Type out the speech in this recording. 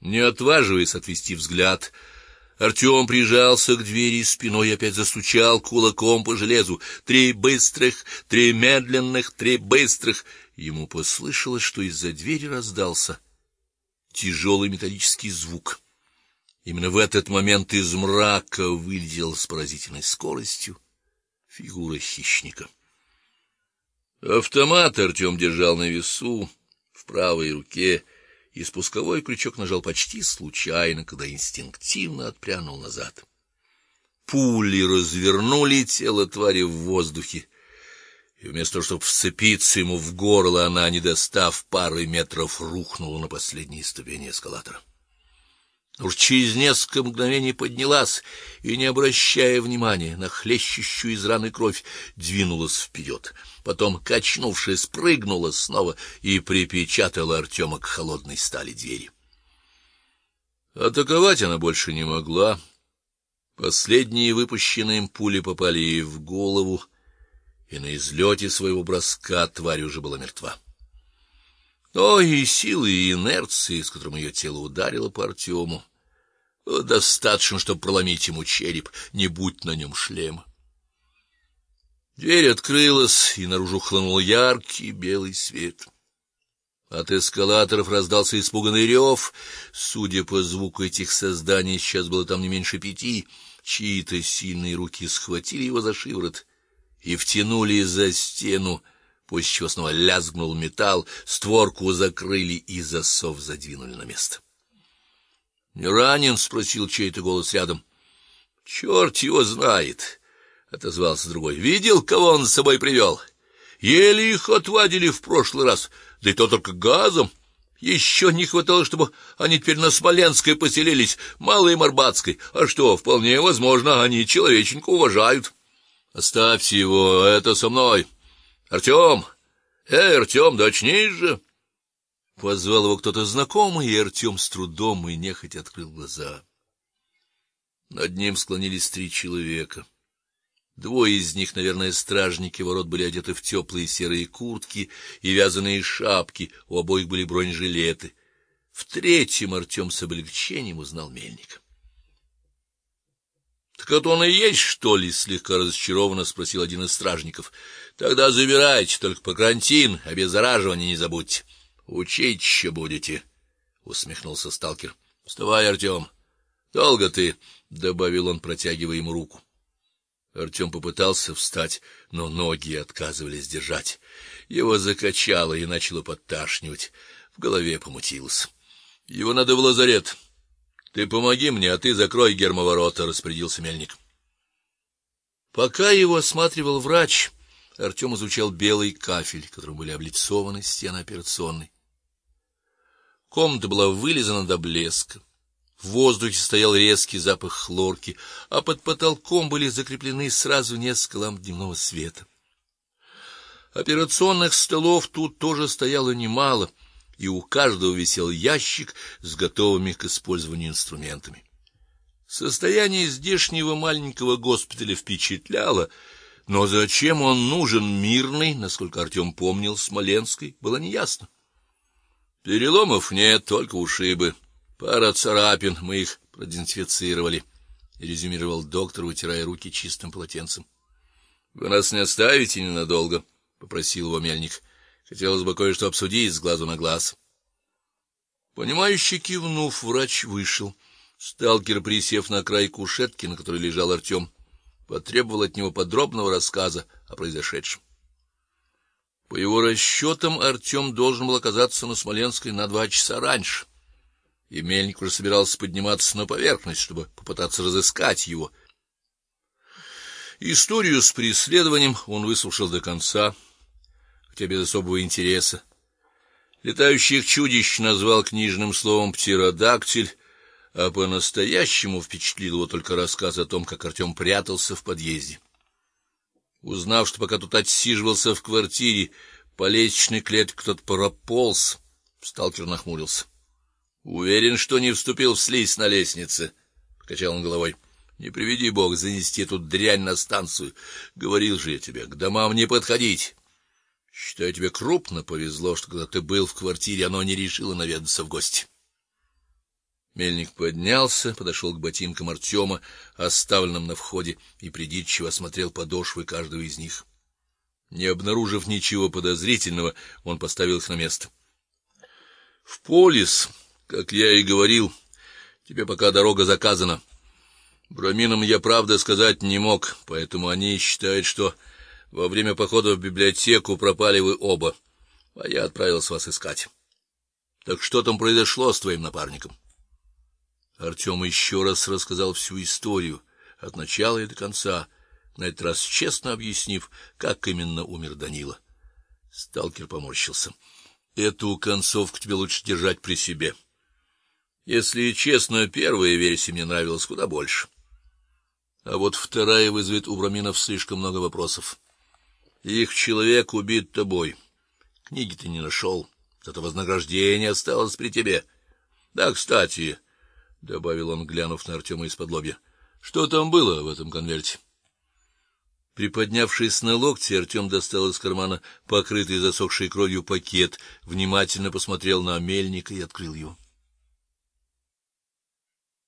Не отваживаясь отвести взгляд, Артем прижался к двери спиной и опять застучал кулаком по железу. Три быстрых, три медленных, три быстрых. Ему послышалось, что из-за двери раздался тяжелый металлический звук. Именно в этот момент из мрака вылетел с поразительной скоростью фигура хищника. Автомат Артем держал на весу в правой руке, и спусковой крючок нажал почти случайно, когда инстинктивно отпрянул назад. Пули развернули тело твари в воздухе, и вместо того, чтобы вцепиться ему в горло, она, не достав пары метров, рухнула на последние ступени эскалатора. Уж через несколько мгновений поднялась и, не обращая внимания на хлещущую из раны кровь, двинулась вперед. Потом, качнувшись, прыгнула снова и припечатала Артема к холодной стали двери. Атаковать она больше не могла. Последние выпущенные им пули попали ей в голову, и на излете своего броска тварь уже была мертва. И силы и инерции, с которым ее тело ударило по Артему, достаточно, чтобы проломить ему череп, не будь на нем шлема. Дверь открылась, и наружу хлынул яркий белый свет. От эскалаторов раздался испуганный рев. Судя по звуку этих созданий, сейчас было там не меньше пяти. Чьи-то сильные руки схватили его за шиворот и втянули за стену, после чего снова лязгнул металл, створку закрыли и засов задвинули на место. "Не ранен?" спросил чей-то голос рядом. «Черт его знает", отозвался другой. "Видел, кого он с собой привел? Еле их отвадили в прошлый раз, да и то только газом. Еще не хватало, чтобы они теперь на Смоленской поселились, Малой Марбатской. А что, вполне возможно, они человеченьку уважают. Оставьте его, это со мной. Артем! Эй, Артем, да же!» Позвал его кто-то знакомый, и Артем с трудом и нехотя открыл глаза. Над ним склонились три человека. Двое из них, наверное, стражники ворот, были одеты в теплые серые куртки и вязаные шапки, у обоих были бронежилеты. В третьем Артем с облегчением узнал мельника. Это он и есть, что ли, слегка разочарованно спросил один из стражников. Тогда забирайте, только по карантин, обеззараживание не забудьте. Учить еще будете, усмехнулся сталкер. Вставай, Артем. Долго ты, добавил он, протягивая ему руку. Артем попытался встать, но ноги отказывались держать. Его закачало и начало подташнивать, в голове помутилось. Его надо в лазарет. Ты помоги мне, а ты закрой гермоворота, распорядился мельник. Пока его осматривал врач, Артем изучал белый кафель, которым были облицованы стены операционной. Комната была вылизана до блеска. В воздухе стоял резкий запах хлорки, а под потолком были закреплены сразу несколько ламп дневного света. Операционных столов тут тоже стояло немало, и у каждого висел ящик с готовыми к использованию инструментами. Состояние здешнего маленького госпиталя впечатляло, но зачем он нужен мирный, насколько Артем помнил, Смоленской, было неясно. Переломов нет, только ушибы. Пара царапин, мы их продезинфицировали, резюмировал доктор, вытирая руки чистым полотенцем. Вы нас не оставите ненадолго, попросил его мельник. Хотелось бы кое-что обсудить с глазу на глаз. Понимающе кивнув, врач вышел. Сталкер, присев на край кушетки, на которой лежал Артем, потребовал от него подробного рассказа о произошедшем. По его расчетам, Артем должен был оказаться на Смоленской на два часа раньше. И мельник уже собирался подниматься на поверхность, чтобы попытаться разыскать его. Историю с преследованием он выслушал до конца, хотя без особого интереса. Летающих чудищ назвал книжным словом птеродактиль, а по-настоящему впечатлил его только рассказ о том, как Артем прятался в подъезде. Узнав, что пока тут отсиживался в квартире, по лестничной клетке кто-то прополз, сталкер нахмурился. Уверен, что не вступил в слизь на лестнице, покачал он головой. Не приведи бог занести эту дрянь на станцию. Говорил же я тебе, к домам не подходить. Считай, тебе крупно повезло, что когда ты был в квартире, оно не решило наведаться в гости. Мельник поднялся, подошел к ботинкам Артема, оставленным на входе, и придирчиво осмотрел подошвы каждого из них. Не обнаружив ничего подозрительного, он поставил их на место. В полис, как я и говорил, тебе пока дорога заказана. Браминам я правда сказать не мог, поэтому они считают, что во время похода в библиотеку пропали вы оба, а я отправился вас искать. Так что там произошло с твоим напарником? Артем еще раз рассказал всю историю от начала и до конца, на этот раз честно объяснив, как именно умер Данила. Сталкер поморщился. Эту концовку тебе лучше держать при себе. Если честно, первая версия мне нравилась куда больше. А вот вторая вызовет у Браминов слишком много вопросов. Их человек убит тобой. Книги ты не нашел, зато вознаграждение осталось при тебе. Да, кстати, добавил он, глянув на Артема из-под лобья. Что там было в этом конверте? Приподнявшись на локте, Артем достал из кармана покрытый засохшей кровью пакет, внимательно посмотрел на мельника и открыл его.